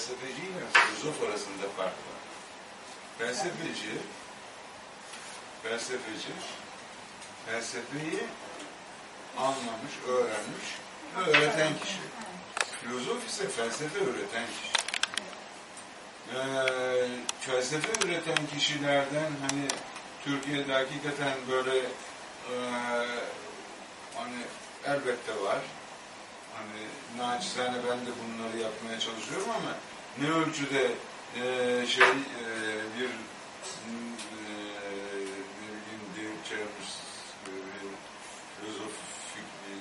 felsefeci ile filozof arasında fark var. Felsefeci, felsefeci, felsefeyi anlamış, öğrenmiş ve öğreten kişi. Filozof ise felsefe üreten kişi. Ee, felsefe üreten kişilerden hani Türkiye'de hakikaten böyle e, hani elbette var. Hani naçizane ben de bunları yapmaya çalışıyorum ama ne ölçüde e, şey e, bir e, ne bileyim e, bir filozofik bir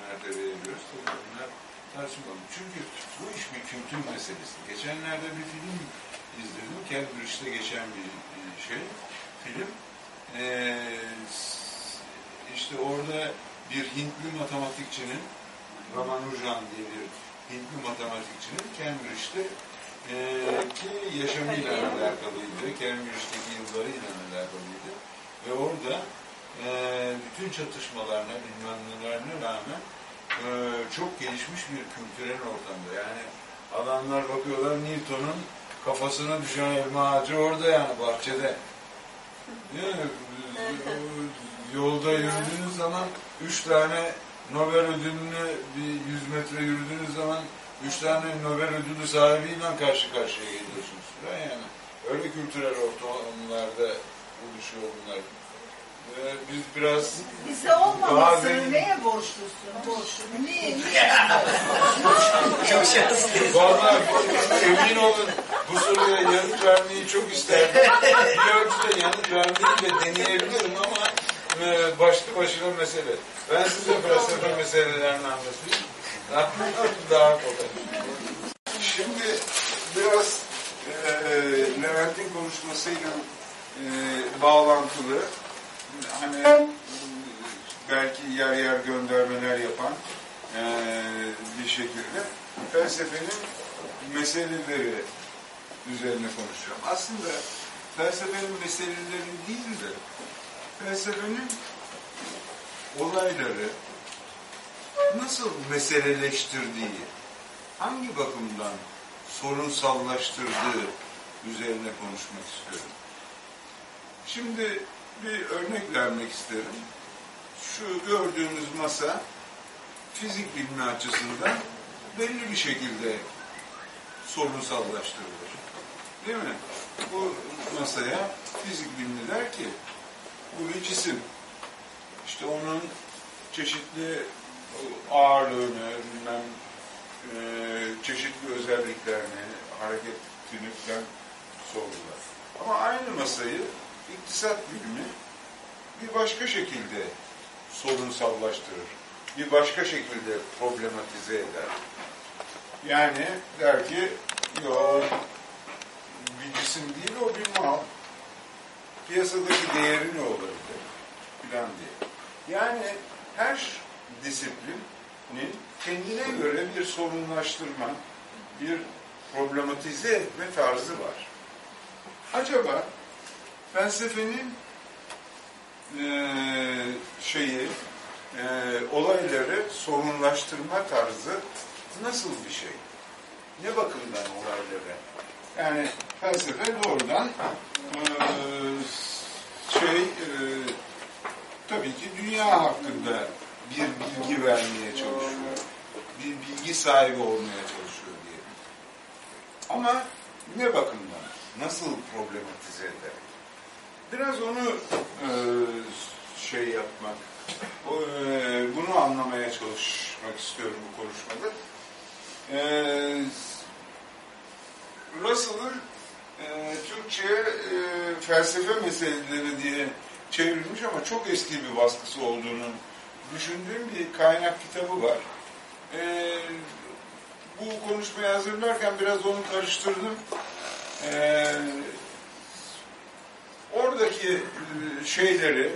mertebeye. Tabii bunlar tartışmalı. Çünkü bu iş bir kültür meselesi. Geçenlerde bir film izledim. Cambridge'de geçen bir şey. Film. Ee, işte orada bir Hintli matematikçinin Ramanujan diye bir Hintli matematikçinin Cambridge'de e, ki yaşamıyla alakalıydı. Cambridge'deki yıllarıyla alakalıydı. Ve orada e, bütün çatışmalarına, nelerine rağmen e, çok gelişmiş bir kültürel ortamda. Yani adamlar bakıyorlar Newton'un kafasına düşen elma ağacı orada yani bahçede. Yani, yolda yürüdüğünüz zaman üç tane Nobel ödülünü bir yüz metre yürüdüğünüz zaman üç tane Nobel ödülü sahibiyle karşı karşıya geliyorsunuz. Yani öyle kültürel ortamlarda oluşuyor bunlar. Ee, biz biraz Bize olmamasını neye borçlusun? Borçlu. Niye? Niye? Çok şanslıyız. Vallahi emin olun bu soruya yanıt vermeyi çok isterdim. Bir ölçüde yanıt vermeyi de deneyebilirim ama başlı başına mesele. Ben size felsefe meselelerini anlatayım. Daha, kolay. Şimdi biraz e, Levent'in konuşmasıyla e, bağlantılı hani belki yer yer göndermeler yapan e, bir şekilde felsefenin meseleleri üzerine konuşacağım. Aslında felsefenin meseleleri değil de felsefenin olayları nasıl meseleleştirdiği, hangi bakımdan sorunsallaştırdığı üzerine konuşmak istiyorum. Şimdi bir örnek vermek isterim. Şu gördüğünüz masa fizik bilimi açısından belli bir şekilde sorunsallaştırılır. Değil mi? Bu masaya fizik bilimi der ki bu bir cisim. İşte onun çeşitli ağırlığını, bilmem, e, çeşitli özelliklerini, hareketini falan sorgular. Ama aynı masayı iktisat bilimi bir başka şekilde sorunsallaştırır. Bir başka şekilde problematize eder. Yani der ki, yok bir cisim değil o bir mal. Piyasadaki değeri ne olabilir? Filan diye. Yani her disiplinin kendine göre bir sorunlaştırma, bir problematize etme tarzı var. Acaba felsefenin e, şeyi, e, olayları sorunlaştırma tarzı nasıl bir şey? Ne bakımdan olayları? Yani felsefe doğrudan e, şey e, tabii ki dünya hakkında bir bilgi vermeye çalışıyor. Bir bilgi sahibi olmaya çalışıyor diyelim. Ama ne bakımdan? Nasıl problematize ederek? Biraz onu e, şey yapmak, bunu anlamaya çalışmak istiyorum bu konuşmada. E, Russell'ın e, Türkçe e, felsefe meseleleri diye çevrilmiş ama çok eski bir baskısı olduğunu düşündüğüm bir kaynak kitabı var. E, bu konuşmayı hazırlarken biraz onu karıştırdım. E, oradaki şeyleri,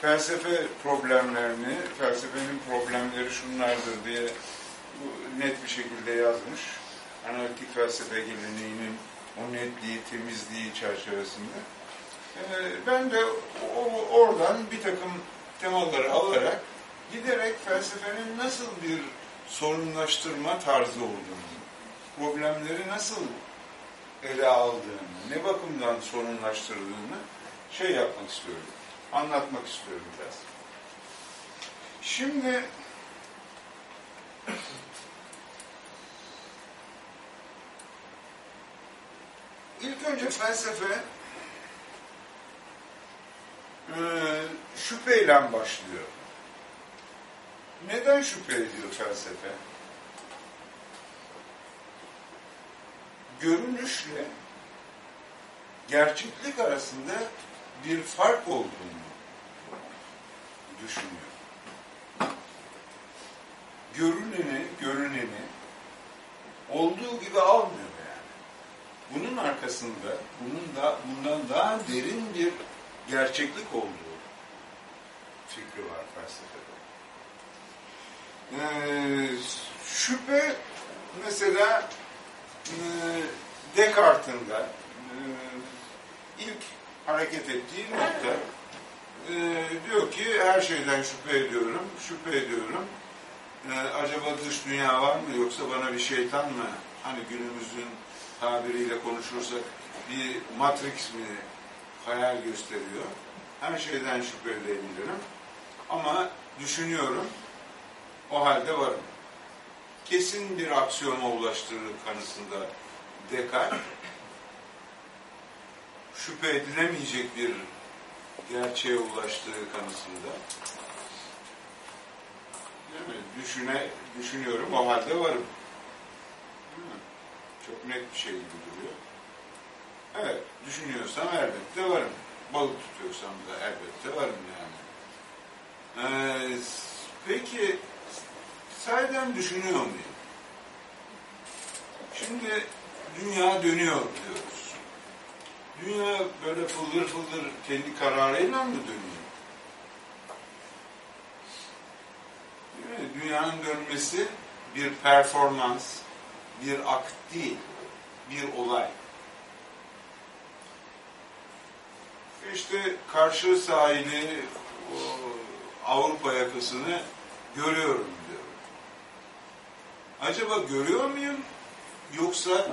felsefe problemlerini, felsefenin problemleri şunlardır diye net bir şekilde yazmış. Analitik felsefe geleneğinin o netliği, temizliği çerçevesinde. Ben de oradan bir takım temaları alarak giderek felsefenin nasıl bir sorunlaştırma tarzı olduğunu problemleri nasıl ele aldığını, ne bakımdan sorunlaştırdığını şey yapmak istiyorum, anlatmak istiyorum biraz. Şimdi ilk önce felsefe e, şüpheyle başlıyor. Neden şüphe ediyor felsefe? Görünüşle gerçeklik arasında bir fark olduğunu düşünüyor. Görüneni, görüneni olduğu gibi almıyor. Bunun arkasında, bunun da bundan daha derin bir gerçeklik olduğu fikri var felsefede. Ee, şüphe mesela e, Descartes'in da e, ilk hareket ettiği nokta e, diyor ki her şeyden şüphe ediyorum, şüphe ediyorum. E, acaba dış dünya var mı yoksa bana bir şeytan mı? Hani günümüzün tabiriyle konuşursak bir matrix mi hayal gösteriyor. Her şeyden şüphe edebilirim. Ama düşünüyorum, o halde varım. Kesin bir aksiyona ulaştırır kanısında Descartes, şüphe edilemeyecek bir gerçeğe ulaştığı kanısında değil mi? Düşüne, düşünüyorum, o halde varım. Çok net bir şey gibi duruyor. Evet, düşünüyorsam elbette varım. Balık tutuyorsam da elbette varım yani. Ee, peki, sahiden düşünüyor muyum? Şimdi dünya dönüyor diyoruz. Dünya böyle fıldır fıldır kendi kararıyla mı dönüyor? Dünyanın dönmesi bir performans, bir akt değil, bir olay. İşte karşı sahili, o Avrupa yakasını görüyorum diyor. Acaba görüyor muyum? Yoksa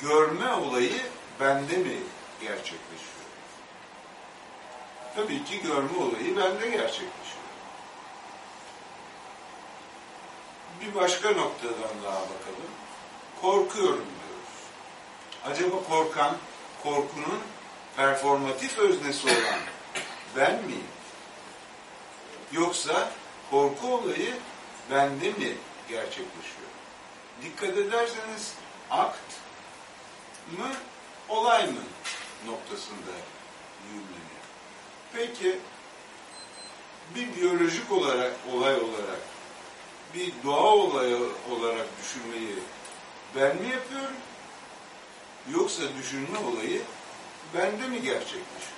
görme olayı bende mi gerçekleşiyor? Tabii ki görme olayı bende gerçekleşiyor. Bir başka noktadan daha bakalım. Korkuyorum diyoruz. Acaba korkan, korkunun performatif öznesi olan ben miyim? Yoksa korku olayı bende mi gerçekleşiyor? Dikkat ederseniz akt mı, olay mı noktasında yürümleniyor. Peki bir biyolojik olarak, olay olarak, bir doğa olayı olarak düşünmeyi ben mi yapıyorum? Yoksa düşünme olayı bende mi gerçekleşiyor?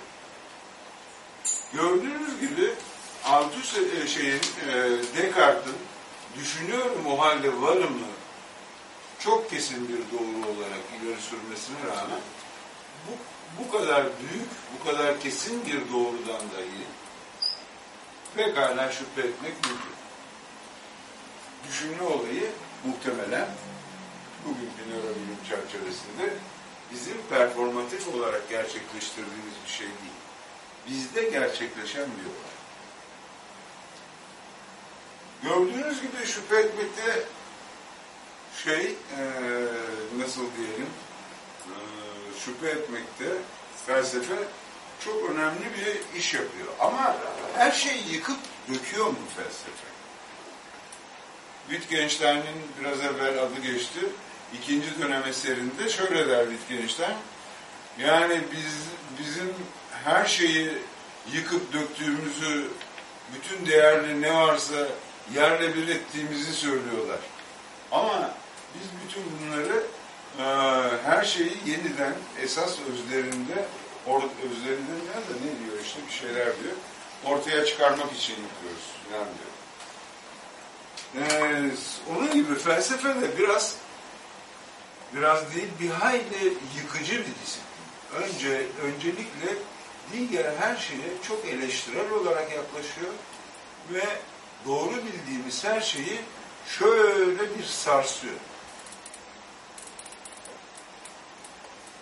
Gördüğünüz gibi Altus şeyin e, Descartes'in düşünüyorum o halde varım mı çok kesin bir doğru olarak ileri sürmesine rağmen bu, bu kadar büyük, bu kadar kesin bir doğrudan dahi pekala şüphe etmek mümkün. Düşünme olayı muhtemelen bugünkü nörobilim çerçevesinde bizim performatif olarak gerçekleştirdiğimiz bir şey değil. Bizde gerçekleşen bir olay. Gördüğünüz gibi şüphe etmekte şey e, nasıl diyelim e, şüphe etmekte felsefe çok önemli bir iş yapıyor. Ama her şeyi yıkıp döküyor mu felsefe? Wittgenstein'in biraz evvel adı geçti. İkinci dönem eserinde şöyle der Wittgenstein. Yani biz bizim her şeyi yıkıp döktüğümüzü, bütün değerli ne varsa yerle bir ettiğimizi söylüyorlar. Ama biz bütün bunları e, her şeyi yeniden esas özlerinde or, özlerinden de ne diyor işte bir şeyler diyor ortaya çıkarmak için yapıyoruz falan diyor. Ee, onun gibi felsefe de biraz biraz değil bir hayli yıkıcı bir disiplin. Önce öncelikle diğer her şeye çok eleştirel olarak yaklaşıyor ve doğru bildiğimiz her şeyi şöyle bir sarsıyor.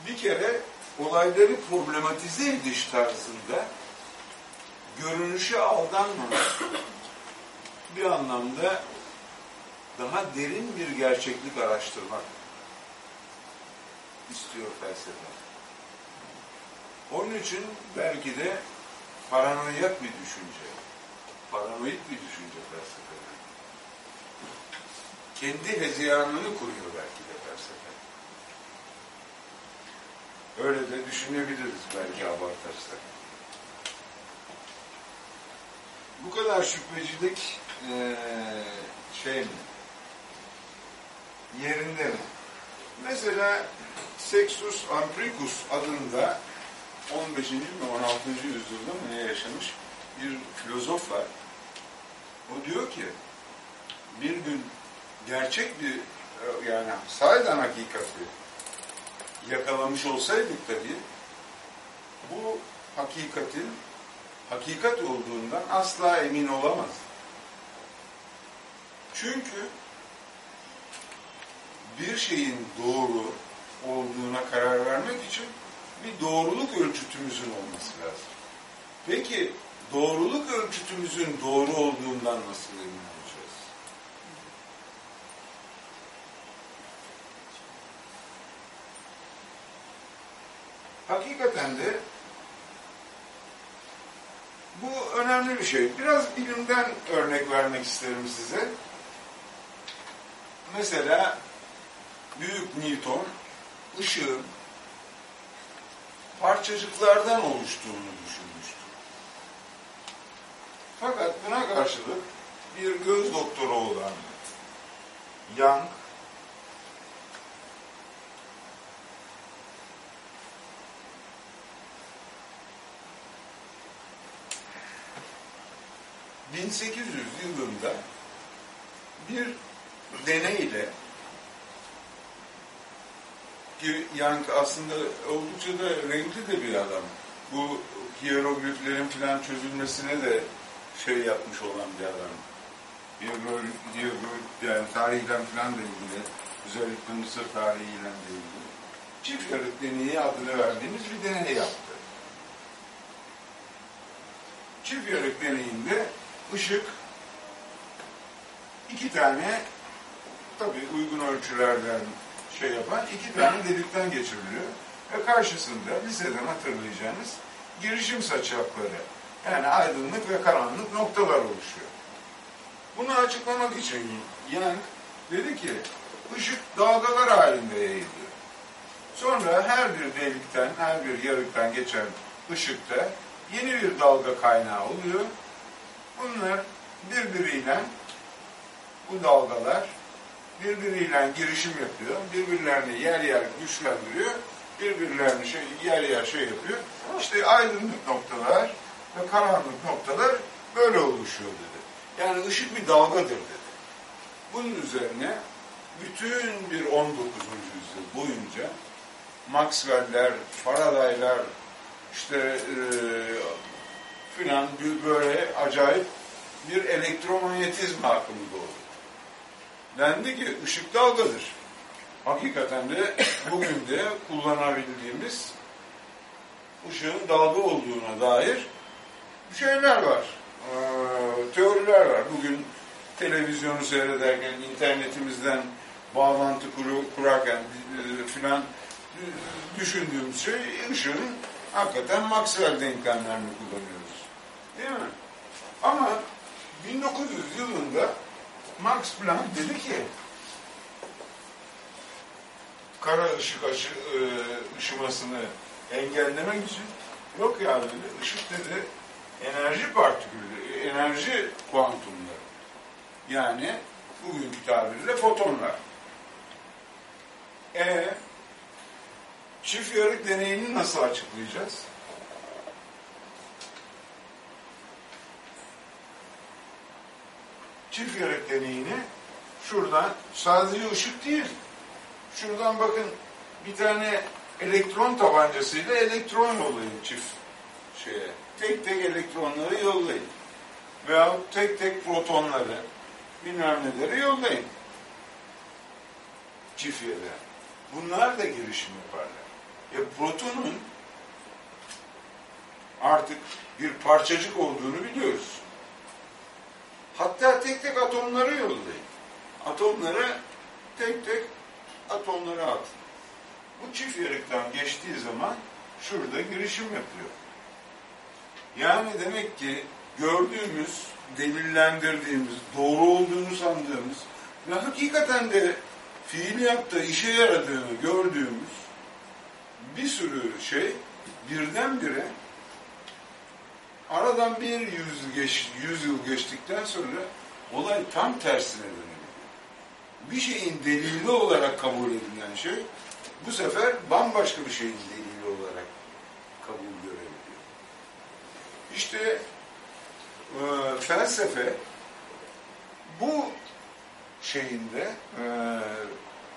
bir kere olayları problematize ediş tarzında görünüşe aldanmamak bir anlamda daha derin bir gerçeklik araştırmak istiyor felsefe. Onun için belki de paranoyak bir düşünce, paranoid bir düşünce felsefe. Kendi hezeyanını kuruyor belki de felsefe. Öyle de düşünebiliriz belki abartırsak. Bu kadar şüphecilik eee, şey mi? Yerinde mi? Mesela Sextus Ambricus adında 15. mi 16. yüzyılda mı ne yaşamış bir filozof var. O diyor ki bir gün gerçek bir yani sahiden hakikati yakalamış olsaydık tabii bu hakikatin hakikat olduğundan asla emin olamaz. Çünkü bir şeyin doğru olduğuna karar vermek için bir doğruluk ölçütümüzün olması lazım. Peki doğruluk ölçütümüzün doğru olduğundan nasıl emin olacağız? Hakikaten de bu önemli bir şey. Biraz bilimden örnek vermek isterim size. Mesela büyük Newton ışığın parçacıklardan oluştuğunu düşünmüştü. Fakat buna karşılık bir göz doktoru olan Young ...1800 yılında bir deneyle Young aslında oldukça da renkli de bir adam. Bu hierogliflerin falan çözülmesine de şey yapmış olan bir adam. Hieroglif, yani tarihten falan da ilgili, özellikle Mısır tarihiyle de ilgili. Çift yarık deneyi adını verdiğimiz bir deney yaptı. Çift yarık deneyinde ışık iki tane tabii uygun ölçülerden şey yapan iki tane delikten geçiriliyor. Ve karşısında liseden hatırlayacağınız girişim saçakları yani aydınlık ve karanlık noktalar oluşuyor. Bunu açıklamak için Young dedi ki ışık dalgalar halinde yayılıyor. Sonra her bir delikten, her bir yarıktan geçen ışıkta yeni bir dalga kaynağı oluyor. Bunlar birbiriyle bu dalgalar birbiriyle girişim yapıyor, birbirlerini yer yer güçlendiriyor, birbirlerini şey, yer yer şey yapıyor. İşte aydınlık noktalar ve karanlık noktalar böyle oluşuyor dedi. Yani ışık bir dalgadır dedi. Bunun üzerine bütün bir 19. yüzyıl boyunca Maxwell'ler, Faraday'lar, işte e, filan böyle acayip bir elektromanyetizma akımı doğdu. Dendi ki ışık dalgadır. Hakikaten de bugün de kullanabildiğimiz ışığın dalga olduğuna dair şeyler var. Ee, teoriler var. Bugün televizyonu seyrederken, internetimizden bağlantı kuru, kurarken e, filan e, düşündüğümüz şey ışığın hakikaten Maxwell denklemlerini kullanıyoruz. Değil mi? Ama 1900 yılında Max Planck dedi ki kara ışık aşı, e, ışımasını engellemek için yok ya dedi, ışık dedi enerji partikülü, enerji kuantumları. Yani bugünkü tabirle fotonlar. E çift yarık deneyini nasıl açıklayacağız? Çift yarık deneyini şuradan sadece ışık değil. Şuradan bakın bir tane elektron tabancasıyla elektron yollayın çift şeye. Tek tek elektronları yollayın. Veyahut tek tek protonları bilmem neleri yollayın. Çift yere. Bunlar da girişim yaparlar. E, protonun artık bir parçacık olduğunu biliyoruz. Hatta tek tek atomları yollayın. Atomları tek tek atomları atın. Bu çift yarıktan geçtiği zaman şurada girişim yapıyor. Yani demek ki gördüğümüz, delillendirdiğimiz, doğru olduğunu sandığımız ve hakikaten de fiil yaptığı, işe yaradığını gördüğümüz bir sürü şey birdenbire aradan bir yüz, geç, yüz yıl geçtikten sonra olay tam tersine dönebiliyor. Bir şeyin delili olarak kabul edilen şey bu sefer bambaşka bir şeyin delili olarak kabul görebiliyor. İşte e, felsefe bu şeyinde e,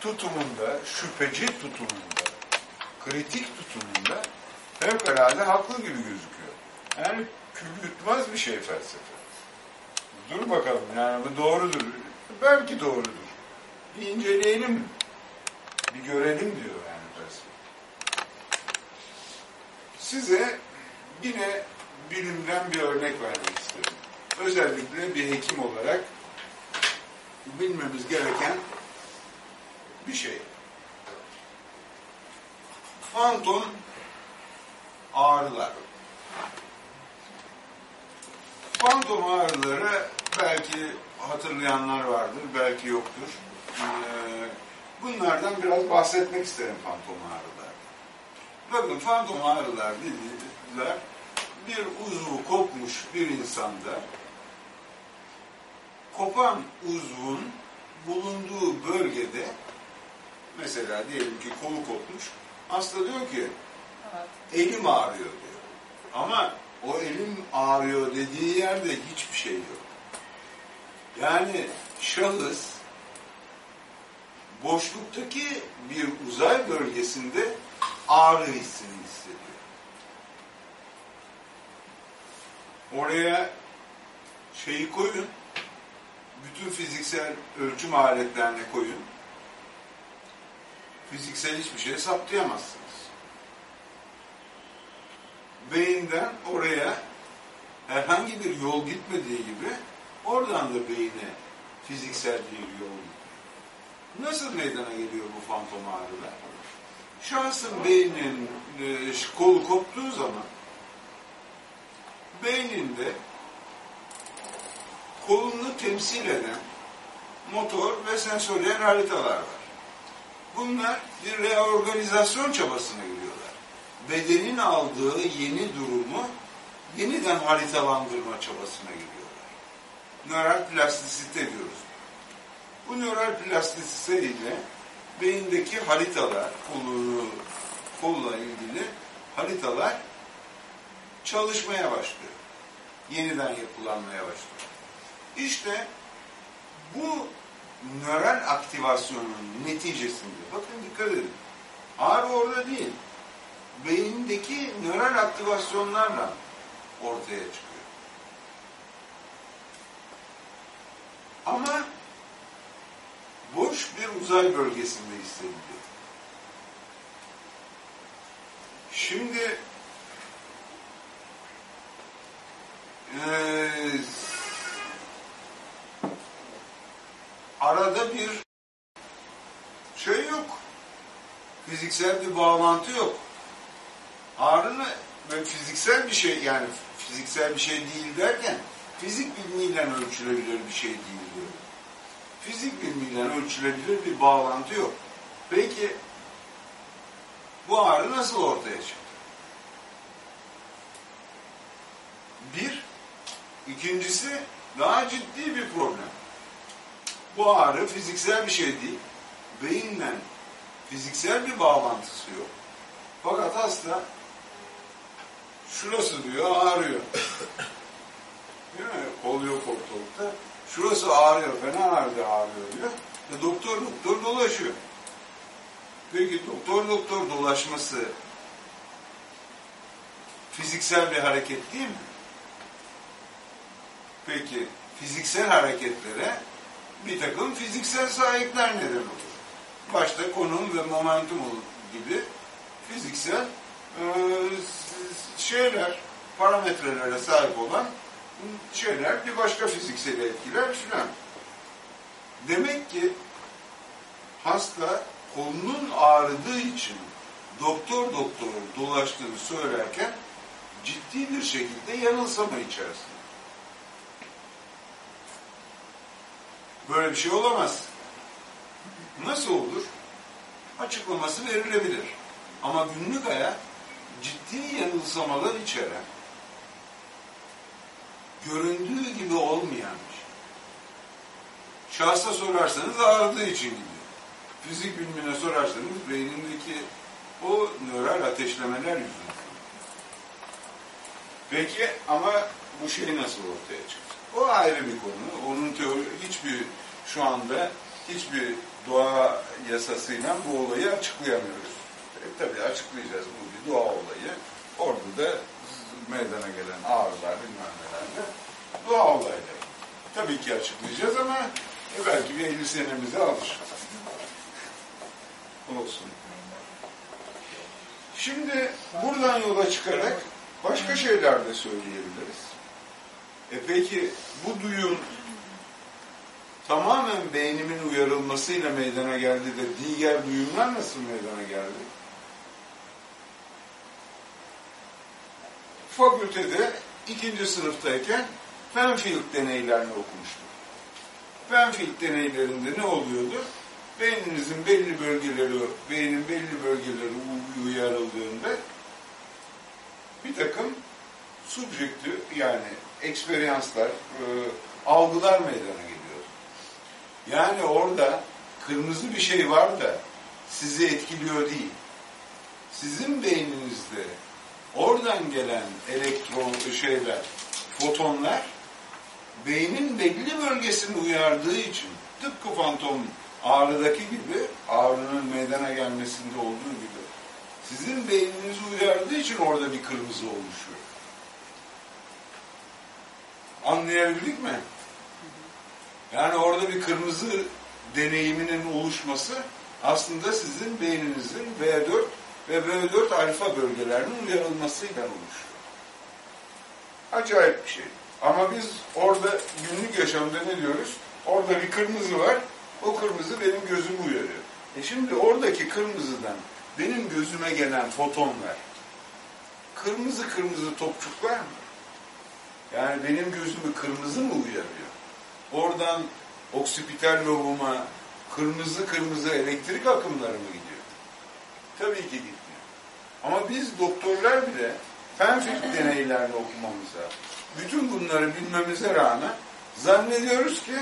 tutumunda, şüpheci tutumunda, kritik tutumunda fevkalade haklı gibi gözüküyor. Yani kül yutmaz bir şey felsefe. Dur bakalım yani bu doğrudur. Belki doğrudur. Bir inceleyelim, bir görelim diyor yani felsefe. Size yine bilimden bir örnek vermek istedim. Özellikle bir hekim olarak bilmemiz gereken bir şey. Fantom ağrılar. Fantom ağrıları belki hatırlayanlar vardır, belki yoktur. Ee, bunlardan biraz bahsetmek isterim fantom ağrılar. Bakın fantom ağrılar dediğimizler bir uzvu kopmuş bir insanda kopan uzvun bulunduğu bölgede mesela diyelim ki kolu kopmuş hasta diyor ki elim ağrıyor diyor. Ama o elim ağrıyor dediği yerde hiçbir şey yok. Yani şahıs boşluktaki bir uzay bölgesinde ağrı hissini hissediyor. Oraya şeyi koyun, bütün fiziksel ölçüm aletlerini koyun. Fiziksel hiçbir şey saptayamazsınız. Beyinden oraya herhangi bir yol gitmediği gibi oradan da beyine fiziksel bir yol. Nasıl meydana geliyor bu fantom ağrılar? Şahsın beyninin e, kolu koptuğu zaman beyninde kolunu temsil eden motor ve sensörler haritalar var. Bunlar bir reorganizasyon çabasına giriyorlar. Bedenin aldığı yeni durumu yeniden haritalandırma çabasına giriyorlar. Nöral plastisite diyoruz. Bu nöral plastisite ile beyindeki haritalar, kolu, kolla ilgili haritalar çalışmaya başlıyor. Yeniden yapılanmaya başlıyor. İşte bu nöral aktivasyonun neticesinde, bakın dikkat edin, ağrı orada değil, beyindeki nöral aktivasyonlarla ortaya çıkıyor. Ama boş bir uzay bölgesinde hissediliyor. Şimdi eee arada bir şey yok. Fiziksel bir bağlantı yok. Ağrını ve fiziksel bir şey yani fiziksel bir şey değil derken fizik bilimiyle ölçülebilir bir şey değil diyor. Fizik bilimiyle ölçülebilir bir bağlantı yok. Peki bu ağrı nasıl ortaya çıktı? Bir, ikincisi daha ciddi bir problem. Bu ağrı fiziksel bir şey değil. Beyinle fiziksel bir bağlantısı yok. Fakat hasta şurası diyor ağrıyor. Değil mi? Kol yok ortalıkta. Şurası ağrıyor, fena ağrıyor, ağrıyor diyor. E doktor doktor dolaşıyor. Peki doktor doktor dolaşması fiziksel bir hareket değil mi? Peki fiziksel hareketlere bir takım fiziksel sahipler neden olur. Başta konum ve momentum gibi fiziksel şeyler, parametrelere sahip olan şeyler bir başka fiziksel etkiler filan. Demek ki hasta kolunun ağrıdığı için doktor doktor dolaştığını söylerken ciddi bir şekilde yanılsama içerisinde. Böyle bir şey olamaz. Nasıl olur? Açıklaması verilebilir. Ama günlük hayat ciddi yanılsamalar içeren, göründüğü gibi olmayan şey. Şahsa sorarsanız ağrıdığı için gidiyor. Fizik bilimine sorarsanız beynindeki o nöral ateşlemeler yüzünden. Peki ama bu şey nasıl ortaya çıktı? O ayrı bir konu. Onun teori hiçbir şu anda hiçbir doğa yasasıyla bu olayı açıklayamıyoruz. E, tabii açıklayacağız bu doğa olayı. Orada da meydana gelen ağrılar bilmem neler de doğa olayları. Tabii ki açıklayacağız ama e, belki bir 50 senemizi alır. Olsun. Şimdi buradan yola çıkarak başka şeyler de söyleyebiliriz. E peki bu duyum tamamen beynimin uyarılmasıyla meydana geldi de diğer duyumlar nasıl meydana geldi? Fakültede ikinci sınıftayken Penfield deneylerini okumuştum. Penfield deneylerinde ne oluyordu? Beyninizin belli bölgeleri, beynin belli bölgeleri uyarıldığında bir takım subjektif yani eksperyanslar, e, algılar meydana geliyor. Yani orada kırmızı bir şey var da sizi etkiliyor değil. Sizin beyninizde oradan gelen elektron şeyler, fotonlar beynin belli bölgesini uyardığı için tıpkı fantom ağrıdaki gibi ağrının meydana gelmesinde olduğu gibi sizin beyninizi uyardığı için orada bir kırmızı oluşuyor. Anlayabildik mi? Yani orada bir kırmızı deneyiminin oluşması aslında sizin beyninizin B4 ve B4 alfa bölgelerinin uyarılmasıyla oluşuyor. Acayip bir şey. Ama biz orada günlük yaşamda ne diyoruz? Orada bir kırmızı var, o kırmızı benim gözümü uyarıyor. E şimdi oradaki kırmızıdan benim gözüme gelen fotonlar, kırmızı kırmızı topçuklar mı? Yani benim gözümü kırmızı mı uyarıyor? Oradan oksipital lobuma kırmızı kırmızı elektrik akımları mı gidiyor? Tabii ki gitmiyor. Ama biz doktorlar bile Penfield deneylerini okumamıza, bütün bunları bilmemize rağmen zannediyoruz ki,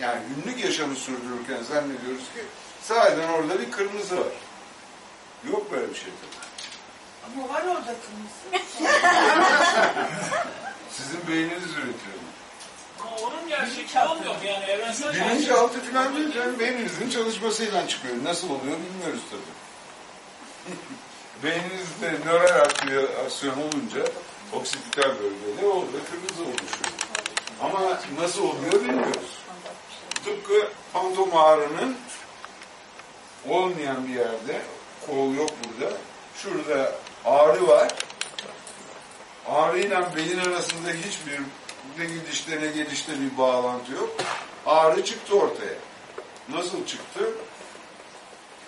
yani günlük yaşamı sürdürürken zannediyoruz ki sahiden orada bir kırmızı var. Yok böyle bir şey tabii. Ama var orada kırmızı. Sizin beyniniz üretiyor. Ama onun gerçekliği olmuyor mu? Yani evrensel Bilinçaltı falan değil canım. Beyninizin çalışmasıyla çıkıyor. Nasıl oluyor bilmiyoruz tabii. Beyninizde nöral aktivasyon olunca oksipital bölgede orada kırmızı oluşuyor. Ama nasıl oluyor bilmiyoruz. Tıpkı fantom ağrının olmayan bir yerde, kol yok burada, şurada ağrı var. Ağrıyla beyin arasında hiçbir ne gidişte ne gelişte bir bağlantı yok. Ağrı çıktı ortaya. Nasıl çıktı?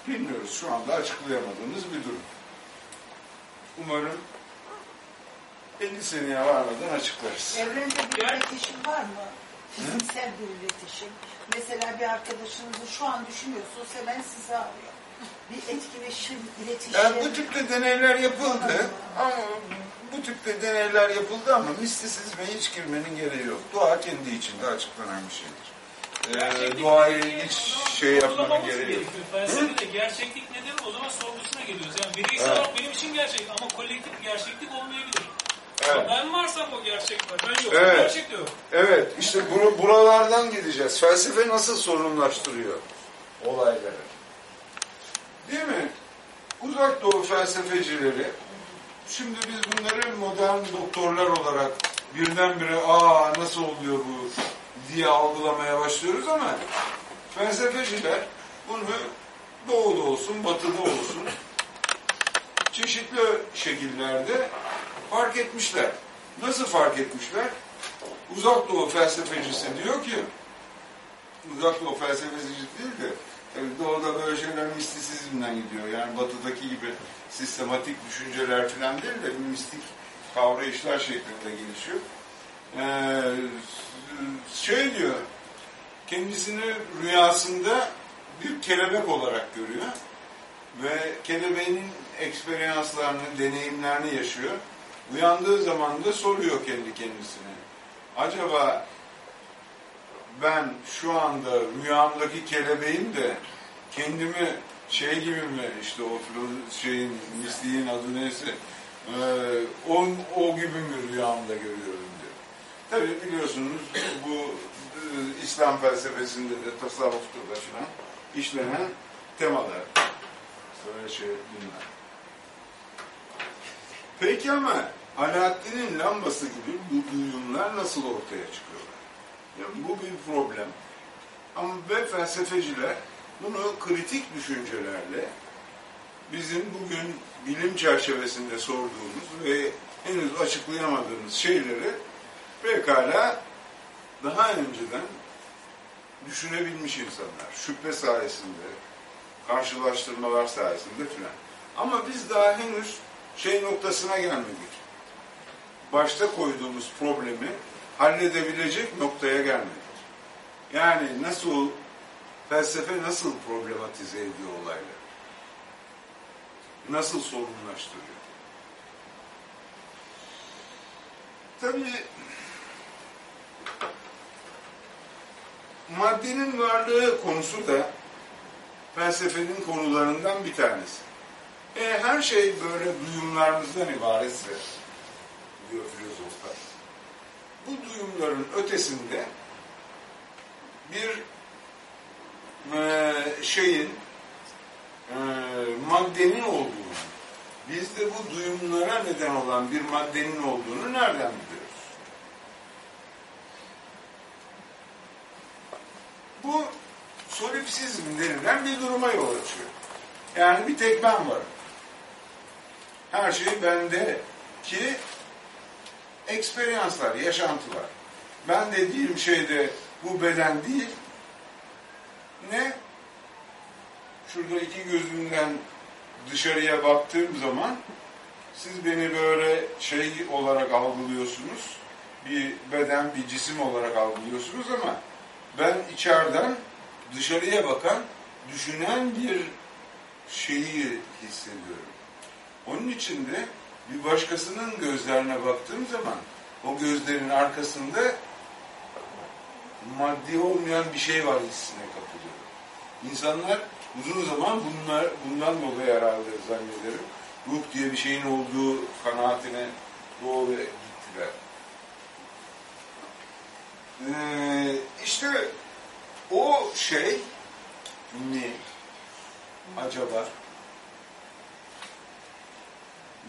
Bilmiyoruz. Şu anda açıklayamadığımız bir durum. Umarım 50 seneye varmadan açıklarız. Evrende bir iletişim var mı? Fiziksel bir iletişim. Mesela bir arkadaşınızı şu an düşünüyorsunuz hemen sizi arıyor. Bir etkileşim, iletişim. Yani bu tipte deneyler yapıldı. Ama bu tipte deneyler yapıldı ama mistisizme hiç girmenin gereği yok. Doğa kendi içinde açıklanan bir şeydir. Ee, nedir? hiç şey yapmanın gereği yok. gerçeklik? O zaman sorgusuna geliyoruz. Yani bireysel Evet. olarak benim için gerçek ama kolektif gerçeklik olmayabilir. Evet. Ben varsam o gerçek var. Ben yok. Evet. Gerçek yok. Evet, işte bur- buralardan gideceğiz. Felsefe nasıl sorunlaştırıyor olayları? Değil mi? Uzak Doğu felsefecileri, şimdi biz bunları modern doktorlar olarak birdenbire aa nasıl oluyor bu diye algılamaya başlıyoruz ama felsefeciler bunu doğuda olsun, batıda olsun çeşitli şekillerde fark etmişler. Nasıl fark etmişler? Uzak Doğu felsefecisi diyor ki, Uzak Doğu felsefecisi değil de, tabii Doğu'da böyle şeyler mistisizmden gidiyor. Yani Batı'daki gibi sistematik düşünceler falan değil de mistik kavrayışlar şeklinde gelişiyor. Ee, şey diyor, kendisini rüyasında bir kelebek olarak görüyor ve kelebeğin eksperyanslarını, deneyimlerini yaşıyor. Uyandığı zaman da soruyor kendi kendisine. Acaba ben şu anda rüyamdaki kelebeğim de kendimi şey gibi mi işte o şeyin misliğin adı neyse e, o, o gibi mi rüyamda görüyorum diyor. Tabi biliyorsunuz bu e, İslam felsefesinde de tasavvufta da falan işlenen temalar. Böyle şey bunlar. Peki ama Alaaddin'in lambası gibi bu duyumlar nasıl ortaya çıkıyorlar? Yani bu bir problem. Ama ve felsefeciler bunu kritik düşüncelerle bizim bugün bilim çerçevesinde sorduğumuz ve henüz açıklayamadığımız şeyleri pekala daha önceden düşünebilmiş insanlar. Şüphe sayesinde, karşılaştırmalar sayesinde filan. Ama biz daha henüz şey noktasına gelmedik. Başta koyduğumuz problemi halledebilecek noktaya gelmedik. Yani nasıl, felsefe nasıl problematize ediyor olayları? Nasıl sorunlaştırıyor? Tabii maddenin varlığı konusu da felsefenin konularından bir tanesi. E, her şey böyle duyumlarımızdan ibaretse, diyor filozoflar. Bu duyumların ötesinde bir e, şeyin, e, maddenin olduğunu, bizde bu duyumlara neden olan bir maddenin olduğunu nereden biliyoruz? Bu solipsizm denilen bir duruma yol açıyor. Yani bir tek ben varım. Her şey bende ki eksperyanslar, yaşantılar. Ben dediğim şey de bu beden değil. Ne? Şurada iki gözümden dışarıya baktığım zaman siz beni böyle şey olarak algılıyorsunuz. Bir beden, bir cisim olarak algılıyorsunuz ama ben içeriden dışarıya bakan, düşünen bir şeyi hissediyorum. Onun için de bir başkasının gözlerine baktığım zaman o gözlerin arkasında maddi olmayan bir şey var hissine kapılıyorum. İnsanlar uzun zaman bunlar, bundan dolayı herhalde zannederim ruh diye bir şeyin olduğu kanaatine doğru gittiler. Ee, işte o şey ne acaba?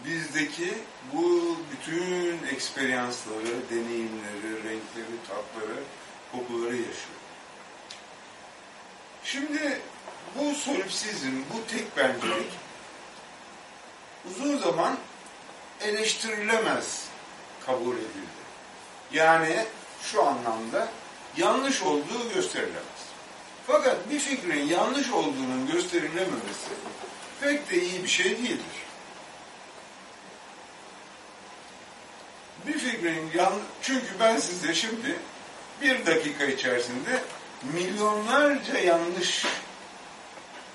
bizdeki bu bütün eksperyansları, deneyimleri, renkleri, tatları, kokuları yaşıyor. Şimdi bu solipsizm, bu tek bencilik uzun zaman eleştirilemez kabul edildi. Yani şu anlamda yanlış olduğu gösterilemez. Fakat bir fikrin yanlış olduğunun gösterilememesi pek de iyi bir şey değildir. bir fikrin yan... Çünkü ben size şimdi bir dakika içerisinde milyonlarca yanlış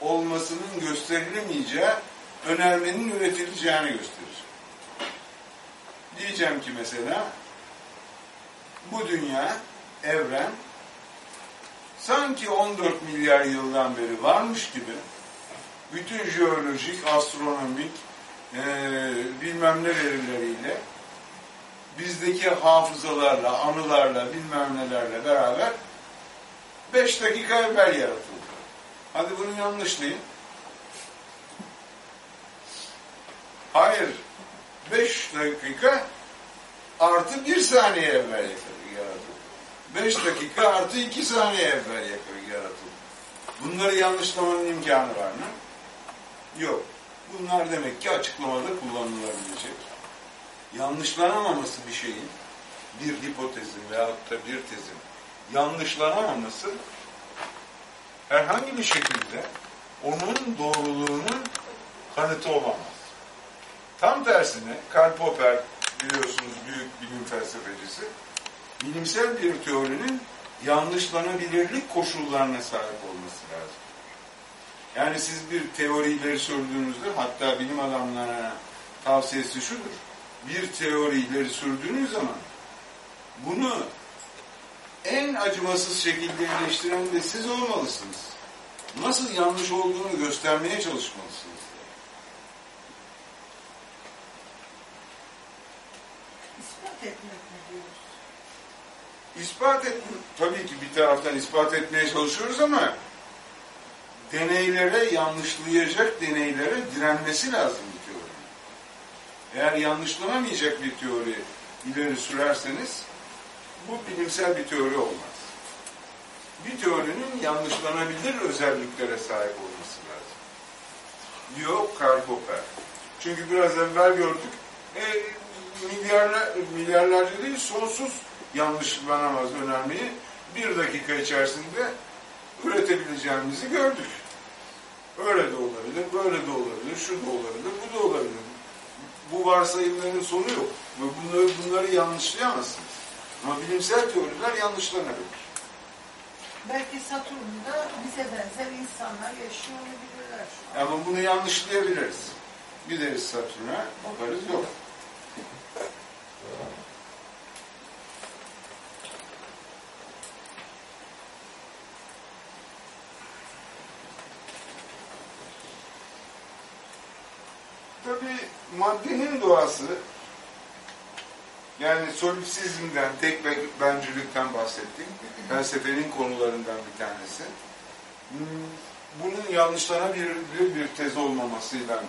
olmasının gösterilemeyeceği önermenin üretileceğini göstereceğim. Diyeceğim ki mesela bu dünya, evren sanki 14 milyar yıldan beri varmış gibi bütün jeolojik, astronomik e, bilmem ne verileriyle bizdeki hafızalarla, anılarla, bilmem nelerle beraber 5 dakika evvel yaratıldı. Hadi bunu yanlışlayın. Hayır. 5 dakika artı 1 saniye evvel yapıldı. 5 dakika artı 2 saniye evvel yaratıldı. Bunları yanlışlamanın imkanı var mı? Yok. Bunlar demek ki açıklamada kullanılabilecek. Yanlışlanamaması bir şeyin, bir hipotezin veyahut da bir tezin yanlışlanamaması herhangi bir şekilde onun doğruluğunun kanıtı olamaz. Tam tersine Karl Popper biliyorsunuz büyük bilim felsefecisi bilimsel bir teorinin yanlışlanabilirlik koşullarına sahip olması lazım. Yani siz bir teorileri sürdüğünüzde hatta bilim adamlarına tavsiyesi şudur. Bir teorileri sürdüğünüz zaman bunu en acımasız şekilde eleştiren de siz olmalısınız. Nasıl yanlış olduğunu göstermeye çalışmalısınız. İspat etmek mi diyoruz? İspat et, tabii ki bir taraftan ispat etmeye çalışıyoruz ama deneylere, yanlışlayacak deneylere direnmesi lazım bir teori. Eğer yanlışlanamayacak bir teori ileri sürerseniz bu bilimsel bir teori olmaz. Bir teorinin yanlışlanabilir özelliklere sahip olması lazım. Diyor Karl Popper. Çünkü biraz evvel gördük. E, milyarlar, milyarlarca değil sonsuz yanlışlanamaz önermeyi bir dakika içerisinde üretebileceğimizi gördük. Öyle de olabilir, böyle de olabilir, şu da olabilir, bu da olabilir. Bu varsayımların sonu yok. Ve bunları, bunları yanlışlayamazsınız. Ama bilimsel teoriler yanlışlanabilir. Belki Satürn'de bize benzer insanlar yaşıyor olabilirler. Ama bunu yanlışlayabiliriz. Gideriz Satürn'e, bakarız yok. Tabii maddenin doğası yani solipsizmden, tek bencillikten bahsettik. Felsefenin konularından bir tanesi. Hmm, Bunun yanlışlanabilir bir tez olmamasıyla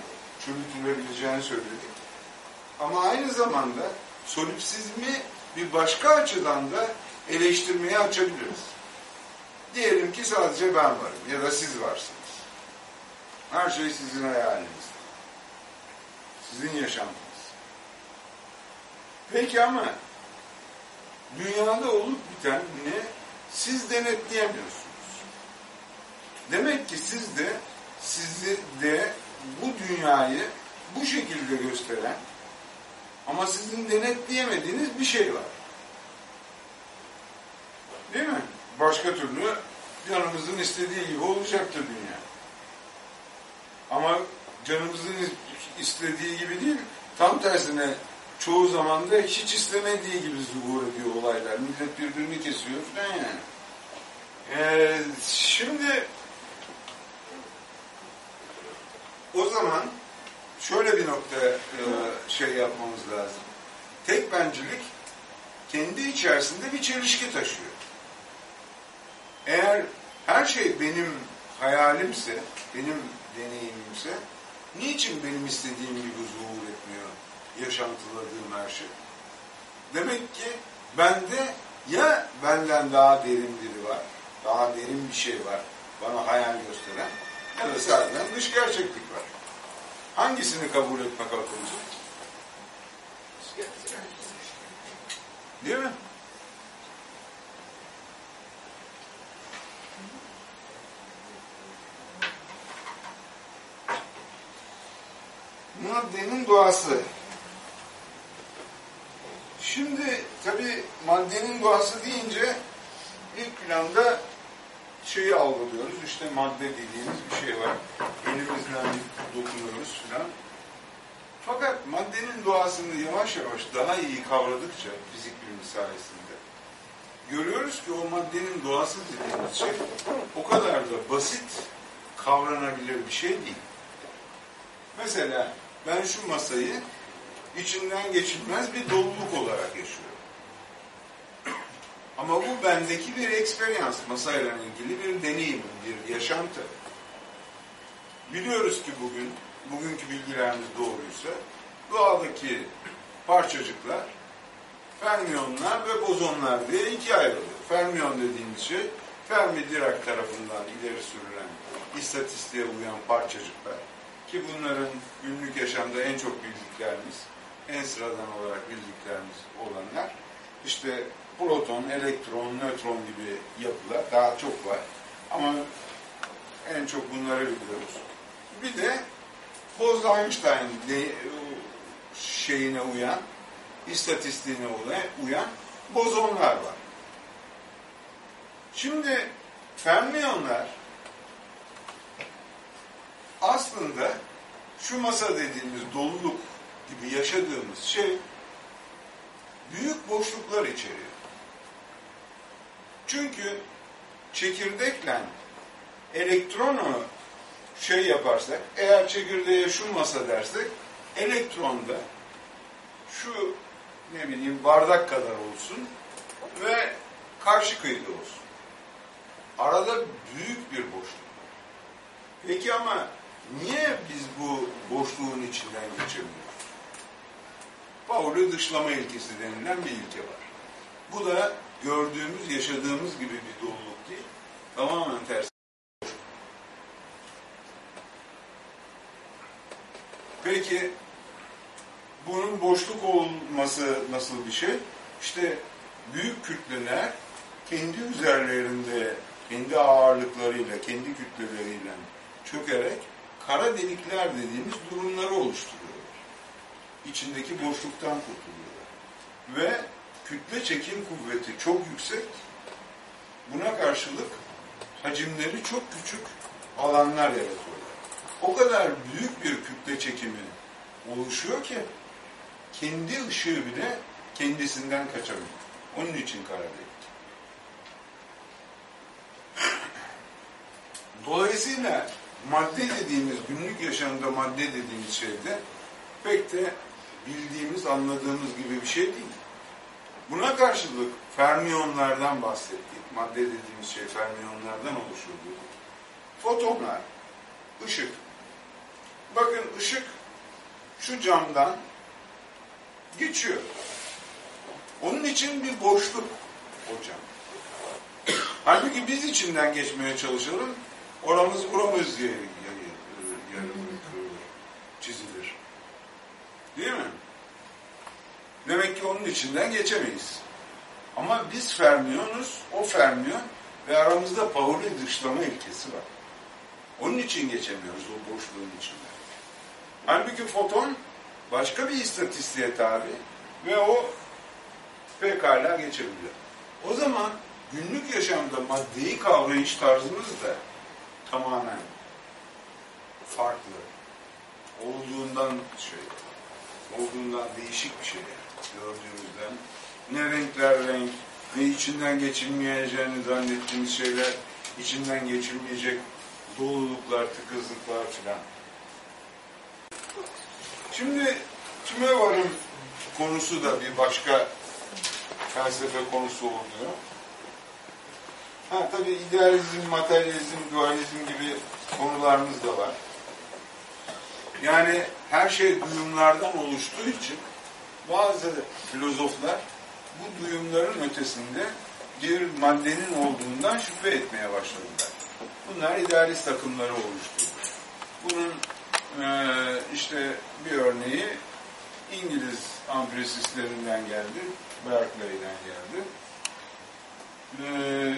çürütülebileceğini söyledik. Ama aynı zamanda solipsizmi bir başka açıdan da eleştirmeye açabiliriz. Diyelim ki sadece ben varım ya da siz varsınız. Her şey sizin hayalinizde. Sizin yaşantınız. Peki ama dünyada olup biten ne? Siz denetleyemiyorsunuz. Demek ki siz de sizi de bu dünyayı bu şekilde gösteren ama sizin denetleyemediğiniz bir şey var. Değil mi? Başka türlü canımızın istediği gibi olacaktı dünya. Ama canımızın istediği gibi değil, tam tersine çoğu zaman da hiç istemediği gibi zuhur ediyor olaylar. Millet birbirini kesiyor falan yani. Ee, şimdi o zaman şöyle bir nokta e, şey yapmamız lazım. Tek bencilik kendi içerisinde bir çelişki taşıyor. Eğer her şey benim hayalimse, benim deneyimimse, niçin benim istediğim gibi zuhur etmiyor yaşantıladığım her şey? Demek ki bende ya benden daha derin biri var, daha derin bir şey var, bana hayal gösteren, ya da zaten dış gerçeklik var. Hangisini kabul etmek akıllıca? Değil mi? Maddenin doğası. Şimdi tabi maddenin doğası deyince ilk planda şeyi algılıyoruz. İşte madde dediğimiz bir şey var. Elimizden dokunuyoruz filan. Fakat maddenin doğasını yavaş yavaş daha iyi kavradıkça fizik bilimi sayesinde görüyoruz ki o maddenin doğası dediğimiz şey o kadar da basit kavranabilir bir şey değil. Mesela ben şu masayı içinden geçilmez bir doluluk olarak yaşıyorum. Ama bu bendeki bir eksperyans, masayla ilgili bir deneyim, bir yaşantı. Biliyoruz ki bugün, bugünkü bilgilerimiz doğruysa, doğadaki parçacıklar fermiyonlar ve bozonlar diye ikiye ayrılıyor. Fermiyon dediğimiz şey, Fermi Dirac tarafından ileri sürülen istatistiğe uyan parçacıklar. Ki bunların günlük yaşamda en çok bildiklerimiz, en sıradan olarak bildiklerimiz olanlar işte proton, elektron, nötron gibi yapılar daha çok var. Ama en çok bunları biliyoruz. Bir de Bose-Einstein şeyine uyan, istatistiğine uyan bozonlar var. Şimdi fermiyonlar aslında şu masa dediğimiz doluluk gibi yaşadığımız şey büyük boşluklar içeriyor. Çünkü çekirdekle elektronu şey yaparsak, eğer çekirdeğe şu masa dersek, elektron da şu ne bileyim bardak kadar olsun ve karşı kıyıda olsun. Arada büyük bir boşluk. Peki ama niye biz bu boşluğun içinden geçemiyoruz? Pauli dışlama ilkesi denilen bir ilke var. Bu da gördüğümüz, yaşadığımız gibi bir doluluk değil. Tamamen tersi. Peki bunun boşluk olması nasıl bir şey? İşte büyük kütleler kendi üzerlerinde, kendi ağırlıklarıyla, kendi kütleleriyle çökerek kara delikler dediğimiz durumları oluşturuyorlar. İçindeki boşluktan kurtuluyorlar. Ve kütle çekim kuvveti çok yüksek. Buna karşılık hacimleri çok küçük alanlar yaratıyorlar. O kadar büyük bir kütle çekimi oluşuyor ki kendi ışığı bile kendisinden kaçamıyor. Onun için kara delik. Dolayısıyla madde dediğimiz, günlük yaşamda madde dediğimiz şeyde pek de bildiğimiz, anladığımız gibi bir şey değil. Buna karşılık fermiyonlardan bahsettik. Madde dediğimiz şey fermiyonlardan oluşuyor dedik. Fotonlar, ışık. Bakın ışık şu camdan geçiyor. Onun için bir boşluk o cam. Halbuki biz içinden geçmeye çalışalım, oramız buramız diye yarılır, çizilir. Değil mi? Demek ki onun içinden geçemeyiz. Ama biz fermiyonuz, o fermiyon ve aramızda Pauli dışlama ilkesi var. Onun için geçemiyoruz o boşluğun içinden. Halbuki foton başka bir istatistiğe tabi ve o pekala geçebiliyor. O zaman günlük yaşamda maddeyi kavrayış tarzımız da tamamen farklı. Olduğundan şey, olduğundan değişik bir şey gördüğümüzden. Ne renkler renk, ne içinden geçilmeyeceğini zannettiğimiz şeyler, içinden geçilmeyecek doluluklar, tıkızlıklar filan. Şimdi kime varım konusu da bir başka felsefe konusu oluyor. Ha tabii idealizm, materyalizm, dualizm gibi konularımız da var. Yani her şey duyumlardan oluştuğu için bazı filozoflar bu duyumların ötesinde bir maddenin olduğundan şüphe etmeye başladılar. Bunlar idealist takımları oluşturdu. Bunun e, işte bir örneği İngiliz ampiristlerinden geldi, Berkeley'den geldi. E,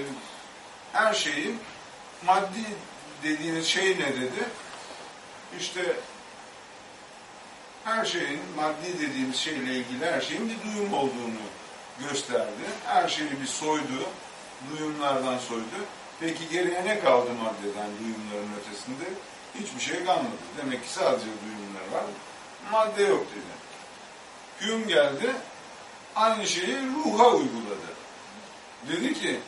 her şeyin maddi dediğiniz şey ne dedi? İşte her şeyin, maddi dediğimiz şeyle ilgili her şeyin bir duyum olduğunu gösterdi. Her şeyi bir soydu, duyumlardan soydu. Peki geriye ne kaldı maddeden duyumların ötesinde? Hiçbir şey kalmadı. Demek ki sadece duyumlar var. Madde yok dedi. Hume geldi, aynı şeyi ruha uyguladı. Dedi ki,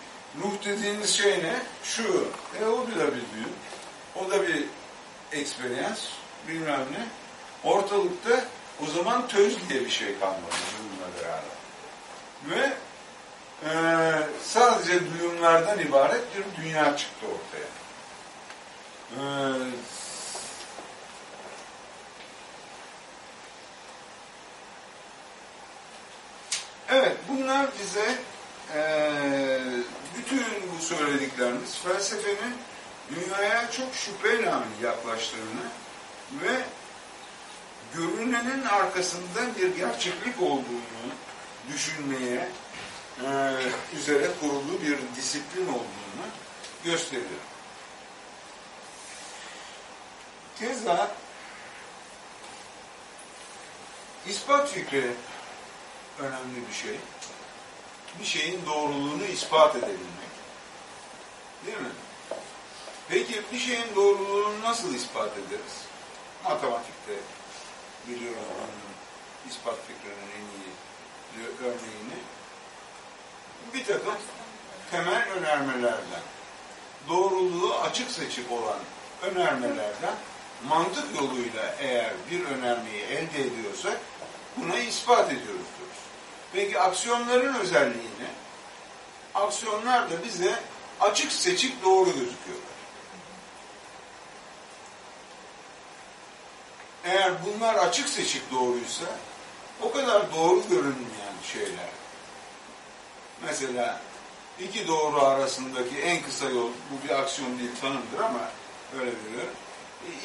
ruh dediğiniz şey ne? Şu. E o da bir duyum. O da bir experience, bilmem ne. Ortalıkta o zaman töz diye bir şey kalmadı duyumla beraber. Ve e, sadece duyumlardan ibaret bir dünya çıktı ortaya. E, evet, bunlar bize e, bütün bu söylediklerimiz felsefenin dünyaya çok şüpheyle yaklaştığını ve görünenin arkasında bir gerçeklik olduğunu düşünmeye e, üzere kurulu bir disiplin olduğunu gösteriyor. Keza ispat fikri önemli bir şey. Bir şeyin doğruluğunu ispat edebilmek. Değil mi? Peki bir şeyin doğruluğunu nasıl ispat ederiz? Matematikte biliyoruz onun ispat fikrinin en iyi örneğini. Bir takım temel önermelerden, doğruluğu açık seçik olan önermelerden mantık yoluyla eğer bir önermeyi elde ediyorsak buna ispat ediyoruz diyoruz. Peki aksiyonların özelliğini aksiyonlar da bize açık seçik doğru gözüküyorlar. Eğer bunlar açık seçik doğruysa o kadar doğru görünmeyen şeyler. Mesela iki doğru arasındaki en kısa yol, bu bir aksiyon değil tanımdır ama öyle veriyor.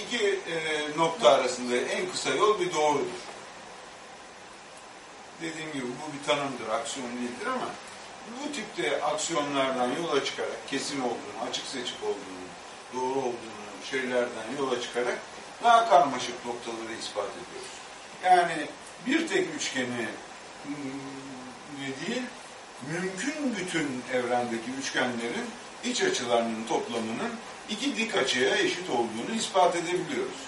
İki e, nokta arasında en kısa yol bir doğrudur. Dediğim gibi bu bir tanımdır, aksiyon değildir ama bu tipte aksiyonlardan yola çıkarak, kesin olduğunu, açık seçik olduğunu, doğru olduğunu şeylerden yola çıkarak daha karmaşık noktaları ispat ediyoruz. Yani bir tek üçgeni ne değil, mümkün bütün evrendeki üçgenlerin iç açılarının toplamının iki dik açıya eşit olduğunu ispat edebiliyoruz.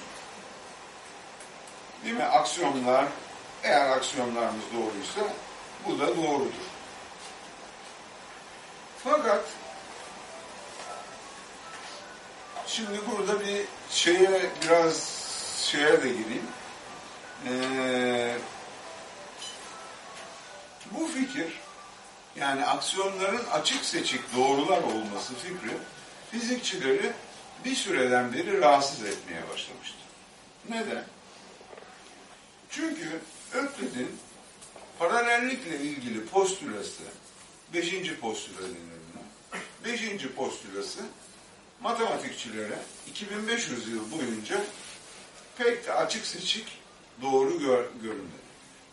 Değil mi? Aksiyonlar, eğer aksiyonlarımız doğruysa bu da doğrudur. Fakat şimdi burada bir şeye biraz şeye de gireyim. Ee, bu fikir yani aksiyonların açık seçik doğrular olması fikri fizikçileri bir süreden beri rahatsız etmeye başlamıştı. Neden? Çünkü Öklid'in paralellikle ilgili postülası, beşinci postüla denir buna. Beşinci postülası matematikçilere 2500 yıl boyunca pek de açık seçik doğru gör, görünmedi.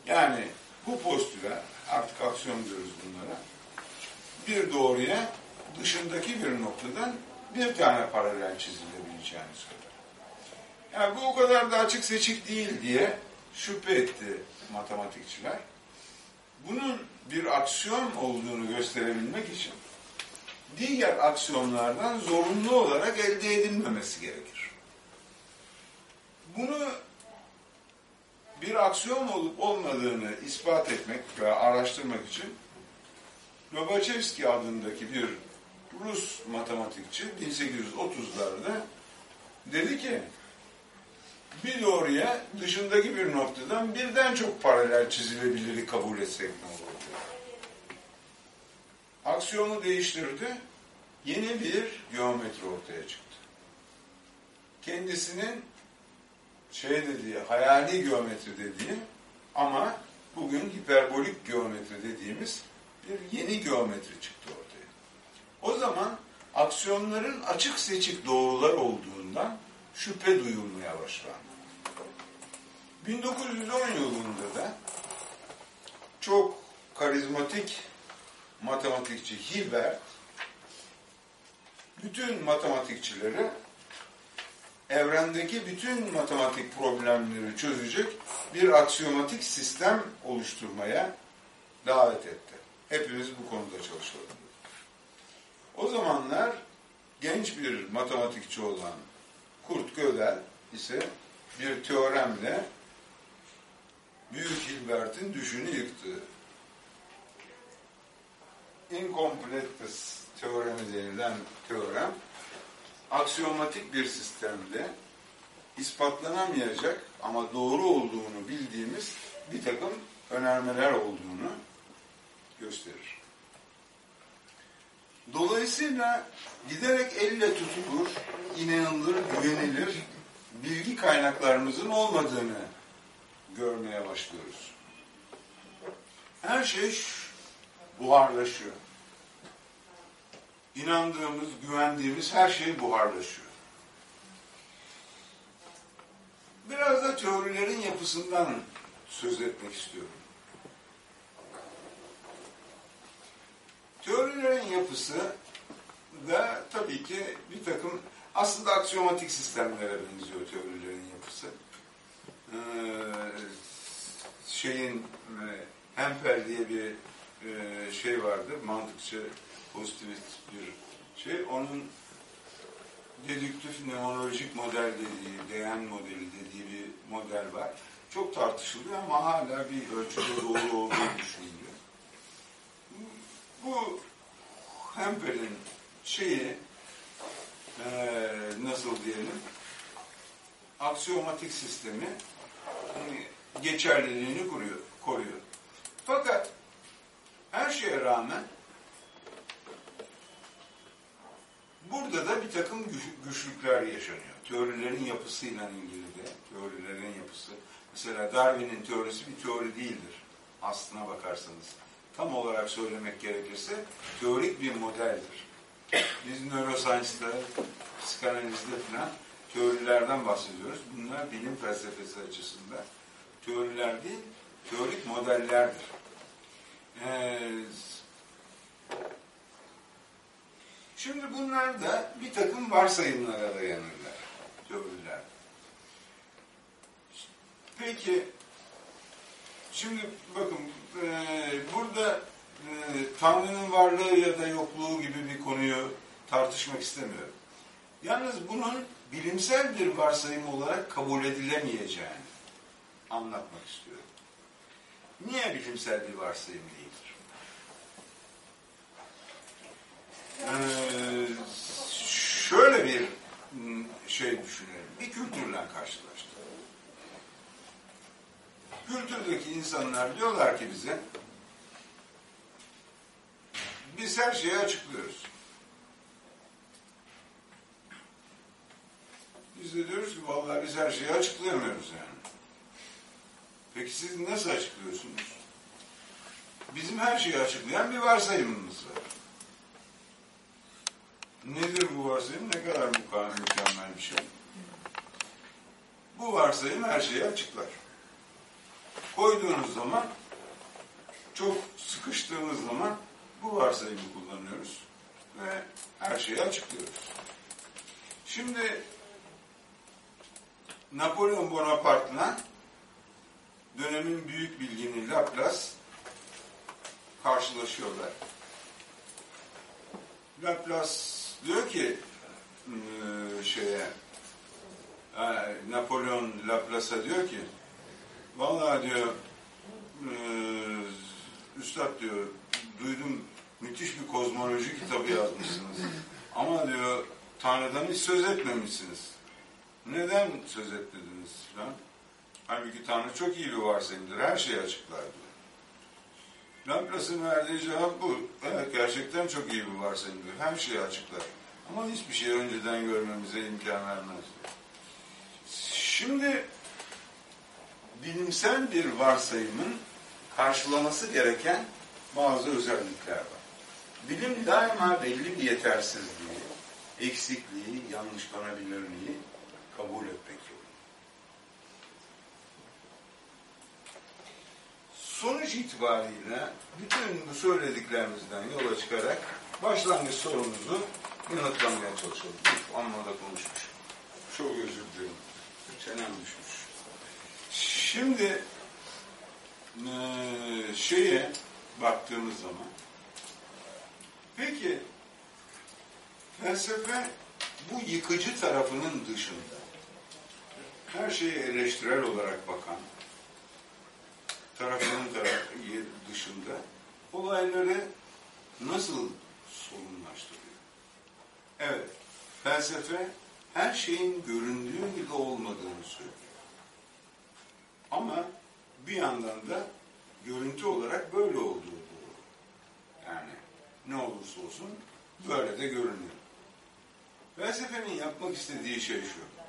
Yani bu postüla, artık aksiyon diyoruz bunlara, bir doğruya dışındaki bir noktadan bir tane paralel çizilebileceğini söyler. Yani bu o kadar da açık seçik değil diye şüphe etti matematikçiler. Bunun bir aksiyon olduğunu gösterebilmek için diğer aksiyonlardan zorunlu olarak elde edilmemesi gerekir. Bunu bir aksiyon olup olmadığını ispat etmek ve araştırmak için Lobachevski adındaki bir Rus matematikçi 1830'larda dedi ki bir doğruya dışındaki bir noktadan birden çok paralel çizilebiliri kabul etsek ne olur? Aksiyonu değiştirdi, yeni bir geometri ortaya çıktı. Kendisinin şey dediği, hayali geometri dediği ama bugün hiperbolik geometri dediğimiz bir yeni geometri çıktı ortaya. O zaman aksiyonların açık seçik doğrular olduğundan şüphe duyulmaya başlandı. 1910 yılında da çok karizmatik matematikçi Hilbert bütün matematikçileri evrendeki bütün matematik problemleri çözecek bir aksiyomatik sistem oluşturmaya davet etti. Hepimiz bu konuda çalışalım. O zamanlar genç bir matematikçi olan Kurt Gödel ise bir teoremle Büyük Hilbert'in düşünü yıktı. Incompletus teoremi denilen teorem aksiyomatik bir sistemde ispatlanamayacak ama doğru olduğunu bildiğimiz bir takım önermeler olduğunu gösterir. Dolayısıyla giderek elle tutulur, inanılır, güvenilir bilgi kaynaklarımızın olmadığını görmeye başlıyoruz. Her şey buharlaşıyor. İnandığımız, güvendiğimiz her şey buharlaşıyor. Biraz da teorilerin yapısından söz etmek istiyorum. Teorilerin yapısı da tabii ki bir takım aslında aksiyomatik sistemlere benziyor teorilerin yapısı. Ee, şeyin e, Hempel diye bir e, şey vardı, mantıkçı pozitivist bir şey. Onun dedüktif neurolojik model dediği, değen modeli dediği bir model var. Çok tartışılıyor ama hala bir ölçüde doğru olduğu düşünülüyor. Bu Hempel'in şeyi eee, nasıl diyelim aksiyomatik sistemi geçerliliğini koruyor, koruyor. Fakat her şeye rağmen burada da bir takım güç- güçlükler yaşanıyor. Teorilerin yapısıyla ilgili de, teorilerin yapısı. Mesela Darwin'in teorisi bir teori değildir. Aslına bakarsanız. Tam olarak söylemek gerekirse teorik bir modeldir. Biz neuroscience'da, psikanalizde falan teorilerden bahsediyoruz. Bunlar bilim felsefesi açısından teoriler değil, teorik modellerdir. Ee, şimdi bunlar da bir takım varsayımlara dayanırlar, teoriler. Peki, şimdi bakın e, burada e, Tanrı'nın varlığı ya da yokluğu gibi bir konuyu tartışmak istemiyorum. Yalnız bunun bilimsel bir varsayım olarak kabul edilemeyeceğini anlatmak istiyorum. Niye bilimsel bir varsayım değildir? Ee, şöyle bir m, şey düşünelim. Bir kültürle karşılaştık. Kültürdeki insanlar diyorlar ki bize biz her şeyi açıklıyoruz. Biz de diyoruz ki vallahi biz her şeyi açıklayamıyoruz yani. Peki siz nasıl açıklıyorsunuz? Bizim her şeyi açıklayan bir varsayımımız var. Nedir bu varsayım? Ne kadar kadar mükemmel bir şey. Bu varsayım her şeyi açıklar. Koyduğunuz zaman çok sıkıştığımız zaman bu varsayımı kullanıyoruz ve her şeyi açıklıyoruz. Şimdi Napolyon Bonaparte'la dönemin büyük bilgini Laplace karşılaşıyorlar. Laplace diyor ki eee, şeye e, Napolyon Laplace'a diyor ki vallahi diyor eee, üstad diyor duydum müthiş bir kozmoloji kitabı yazmışsınız. Ama diyor Tanrı'dan hiç söz etmemişsiniz. Neden söz etmediniz falan? Halbuki Tanrı çok iyi bir varsayımdır. Her şeyi açıklar diyor. Laplace'ın verdiği cevap bu. Evet gerçekten çok iyi bir varsayımdır. Her şeyi açıklar. Ama hiçbir şey önceden görmemize imkan vermez. Şimdi bilimsel bir varsayımın karşılaması gereken bazı özellikler var. Bilim daima belli bir yetersizliği, eksikliği, yanlışlanabilirliği kabul etmek. Sonuç itibariyle bütün bu söylediklerimizden yola çıkarak başlangıç sorumuzu yanıtlamaya çalışalım. Amma da konuşmuş. Çok özür dilerim. Çenem düşmüş. Şimdi eee, şeye baktığımız zaman peki felsefe bu yıkıcı tarafının dışında her şeye eleştirel olarak bakan tarafının tarafı dışında olayları nasıl sorunlaştırıyor? Evet, felsefe her şeyin göründüğü gibi olmadığını söylüyor. Ama bir yandan da görüntü olarak böyle olduğu doğru. Yani ne olursa olsun böyle de görünüyor. Felsefenin yapmak istediği şey şu.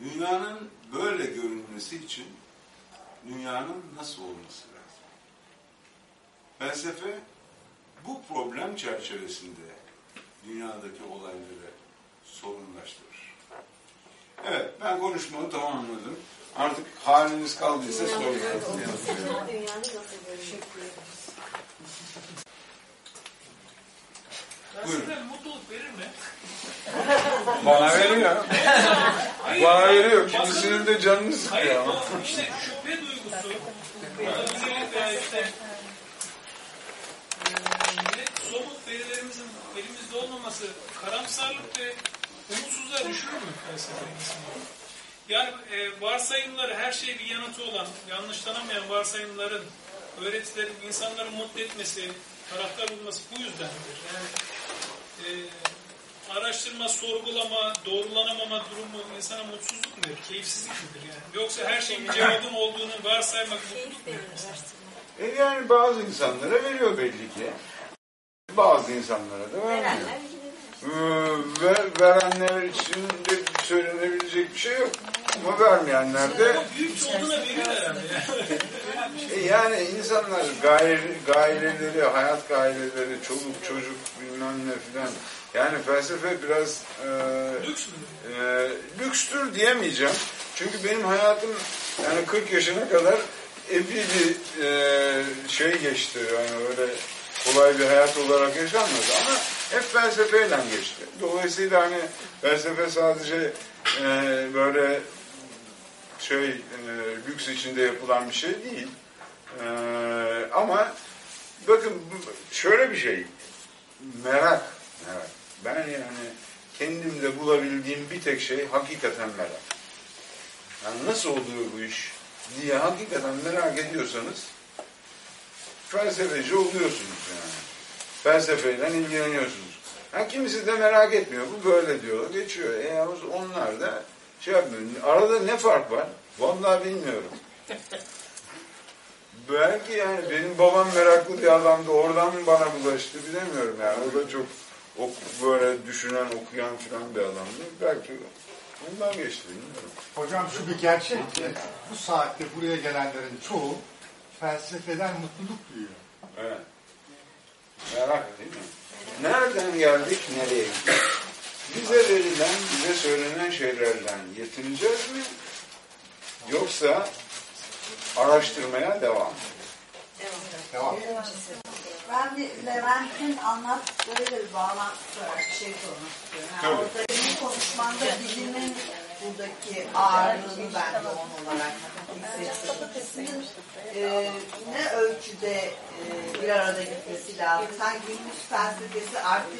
Dünyanın böyle görünmesi için dünyanın nasıl olması lazım? Felsefe bu problem çerçevesinde dünyadaki olayları sorunlaştırır. Evet, ben konuşmamı tamamladım. Artık haliniz kaldıysa sorun. Mutluluk verir mi? Bana veriyor. Hayır, Bana veriyor. Kimisinin de canını Hayır, sıkıyor ama. o işte şüphe duygusu, olabilirlik veya işte eee, somut verilerimizin elimizde olmaması karamsarlık ve umutsuzluğa düşürür mü insanı? Yani e, varsayımları, her şey bir yanıtı olan, yanlışlanamayan varsayımların, öğretilerin insanları mutlu etmesi, taraftar bulması bu yüzdendir. Yani e, araştırma, sorgulama, doğrulanamama durumu insana mutsuzluk mu verir, keyifsizlik midir yani? Yoksa her şeyin bir cevabın olduğunu varsaymak mutluluk mu verir? E yani bazı insanlara veriyor belli ki. Bazı insanlara da vermiyor. Ee, ver, verenler için de söylenebilecek bir şey yok. Ama vermeyenler de büyük veriyor herhalde yani. e yani insanlar gayeleri, hayat gayeleri, çoluk çocuk bilmem ne filan. Yani felsefe biraz e, Lüks e, lükstür diyemeyeceğim. Çünkü benim hayatım yani 40 yaşına kadar bir e, şey geçti. Yani öyle kolay bir hayat olarak yaşanmadı ama hep felsefeyle geçti. Dolayısıyla hani felsefe sadece e, böyle şey e, lüks içinde yapılan bir şey değil. E, ama bakın şöyle bir şey merak, merak. Ben yani kendimde bulabildiğim bir tek şey hakikaten merak. Yani nasıl oluyor bu iş diye hakikaten merak ediyorsanız felsefeci oluyorsunuz yani. Felsefeyle ilgileniyorsunuz. Ha, kimisi de merak etmiyor. Bu böyle diyor. Geçiyor. E yalnız onlar da şey yapmıyor. Arada ne fark var? Vallahi bilmiyorum. Belki yani benim babam meraklı bir adamdı. Oradan mı bana bulaştı bilemiyorum yani. O da çok ok, böyle düşünen, okuyan falan bir adamdı. Belki ondan geçti bilmiyorum. Hocam şu bir gerçek ki bu saatte buraya gelenlerin çoğu felsefeden mutluluk duyuyor. Evet. Merak değil mi? Nereden geldik, nereye gittik? Bize verilen, bize söylenen şeylerden yetineceğiz mi? Yoksa araştırmaya devam mı? Devam. Ben bir Levent'in anlattığı bir bağlantısı var. Bir şey sormak istiyorum. Yani Tabii. orada senin konuşmanda bilimin buradaki ağırlığını ben de on olarak hissettim. Ee, ne ölçüde e, bir arada gitmesi lazım? Sanki günümüz felsefesi artık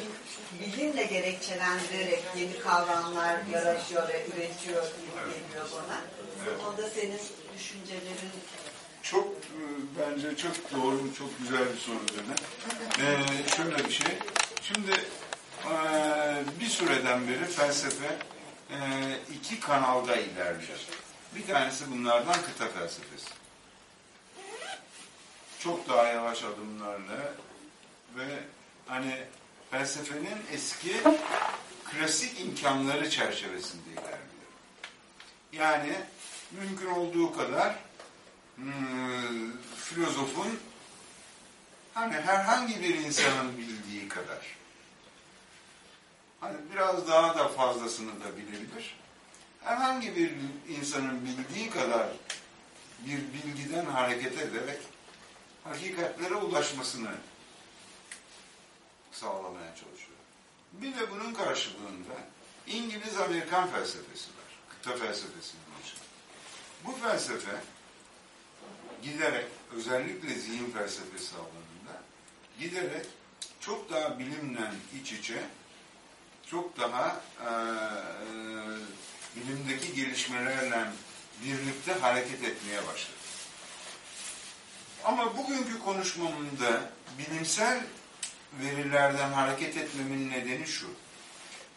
bilimle gerekçelendirerek yeni kavramlar yaratıyor ve üretiyor gibi geliyor bana. Onda senin düşüncelerin Çok e, bence çok doğru, çok güzel bir soru dedi. Ee, şöyle bir şey. Şimdi e, bir süreden beri felsefe e, iki kanalda ilerliyor. Bir tanesi bunlardan kıta felsefesi. Çok daha yavaş adımlarla ve hani felsefenin eski klasik imkanları çerçevesinde ilerliyor. Yani mümkün olduğu kadar hmm, filozofun hani herhangi bir insanın bildiği kadar hani biraz daha da fazlasını da bilebilir. Herhangi bir insanın bildiği kadar bir bilgiden hareket ederek hakikatlere ulaşmasını sağlamaya çalışıyor. Bir de bunun karşılığında İngiliz-Amerikan felsefesi var. Kıta felsefesinin için. Bu felsefe giderek özellikle zihin felsefesi alanında giderek çok daha bilimle iç içe çok daha e, bilimdeki gelişmelerle birlikte hareket etmeye başladı. Ama bugünkü konuşmamda bilimsel verilerden hareket etmemin nedeni şu.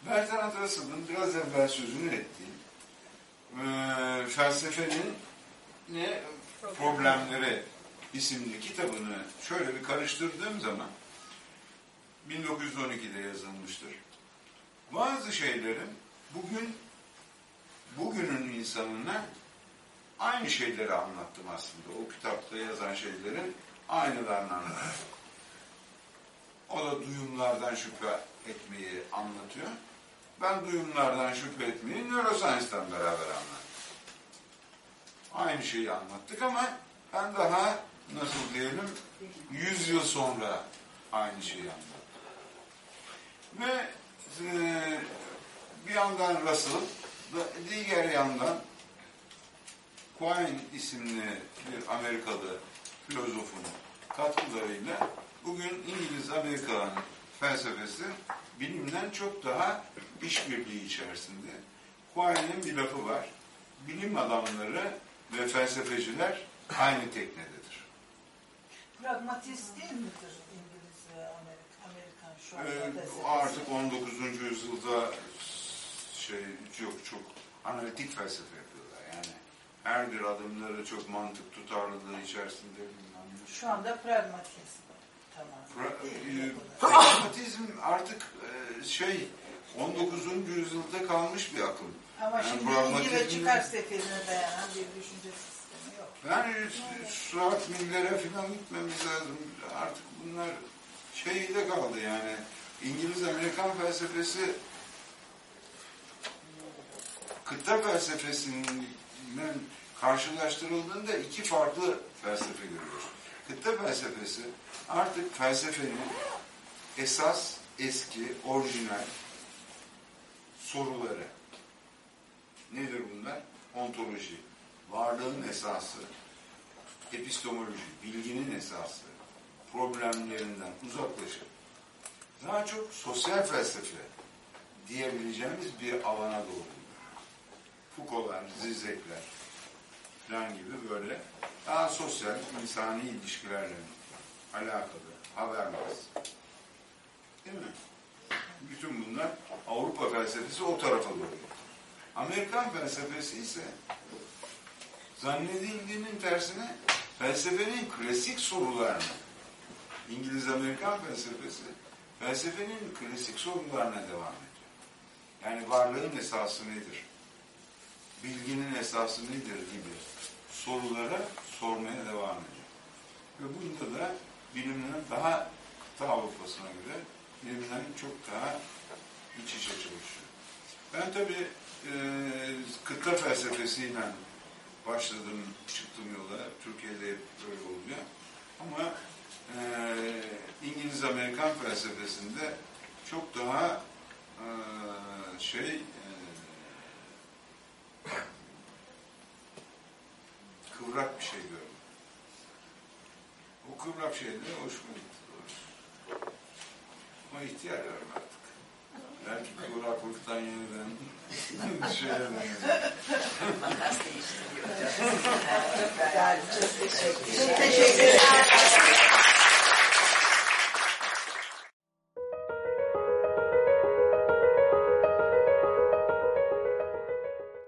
Bertrand Russell'ın biraz evvel sözünü ettiğim e, felsefenin ne problemleri isimli kitabını şöyle bir karıştırdığım zaman 1912'de yazılmıştır. Bazı şeylerin bugün bugünün insanına aynı şeyleri anlattım aslında. O kitapta yazan şeylerin aynılarını anlattım. O da duyumlardan şüphe etmeyi anlatıyor. ben duyumlardan şüphe etmeyin, neuroscience'dan beraber anlattık. Aynı şeyi anlattık ama ben daha nasıl diyelim 100 yıl sonra aynı şeyi anlattım. Ve e, bir yandan Russell, da- diğer yandan Quine isimli bir Amerikalı filozofun katkılarıyla bugün İngiliz-Amerikan felsefesi bilimden çok daha işbirliği içerisinde. Quine'in bir lafı var. Bilim adamları ve felsefeciler aynı teknededir. Pragmatist değil midir İngiliz ve Amerika, Amerikan şu anda Ee, artık 19. yüzyılda şey çok çok analitik felsefe yapıyorlar. Yani her bir adımları çok mantık tutarlılığı içerisinde bilmem ne. Şu anda pragmatist. Tamam. Pra- e. Pragmatizm artık e, şey 19. yüzyılda kalmış bir akım. Ama Yani şimdi ilgi pragmatizmin- ve çıkar seferine dayanan bir düşünce sistemi yok. Yani Suat Miller'e falan gitmemiz lazım. Artık bunlar şeyde kaldı yani. İngiliz-Amerikan felsefesi kıta felsefesinin karşılaştırıldığında iki farklı felsefe görüyoruz. Kıta felsefesi artık felsefenin esas, eski, orijinal soruları. Nedir bunlar? Ontoloji, varlığın esası, epistemoloji, bilginin esası, problemlerinden uzaklaşıp daha çok sosyal felsefe diyebileceğimiz bir alana doğru Foucault'lar, Zizek'ler falan gibi böyle daha sosyal, insani ilişkilerle alakalı, habermez. Değil mi? Bütün bunlar Avrupa felsefesi o tarafa doğru. Amerikan felsefesi ise zannedildiğinin tersine felsefenin klasik sorularını İngiliz-Amerikan felsefesi felsefenin klasik sorularına devam ediyor. Yani varlığın esası nedir? Bilginin esası nedir gibi sorulara sormaya devam ediyor. Ve bunda da bilimden daha kıta Avrupa'sına göre bilimden çok daha iç içe çalışıyor. Ben tabii e, kıta felsefesiyle başladım, çıktım yola. Türkiye'de böyle oluyor. Ama e, İngiliz-Amerikan felsefesinde çok daha e, şey kıvrak bir şey gördüm. O kıvrak şey de hoşuma gitti. Ama ihtiyar var artık. Belki kıvraklıktan yeniden şeye dönüyor. Makas değiştiriyor. Yani çok teşekkür ederim. Teşekkür ederim.